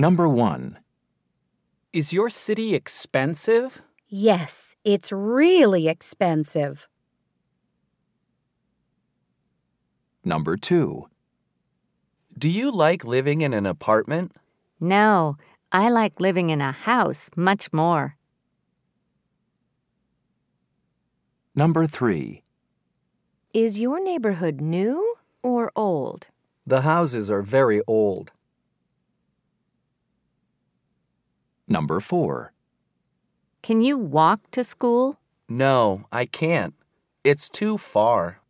Number 1. Is your city expensive? Yes, it's really expensive. Number 2. Do you like living in an apartment? No, I like living in a house much more. Number 3. Is your neighborhood new or old? The houses are very old. Number 4. Can you walk to school? No, I can't. It's too far.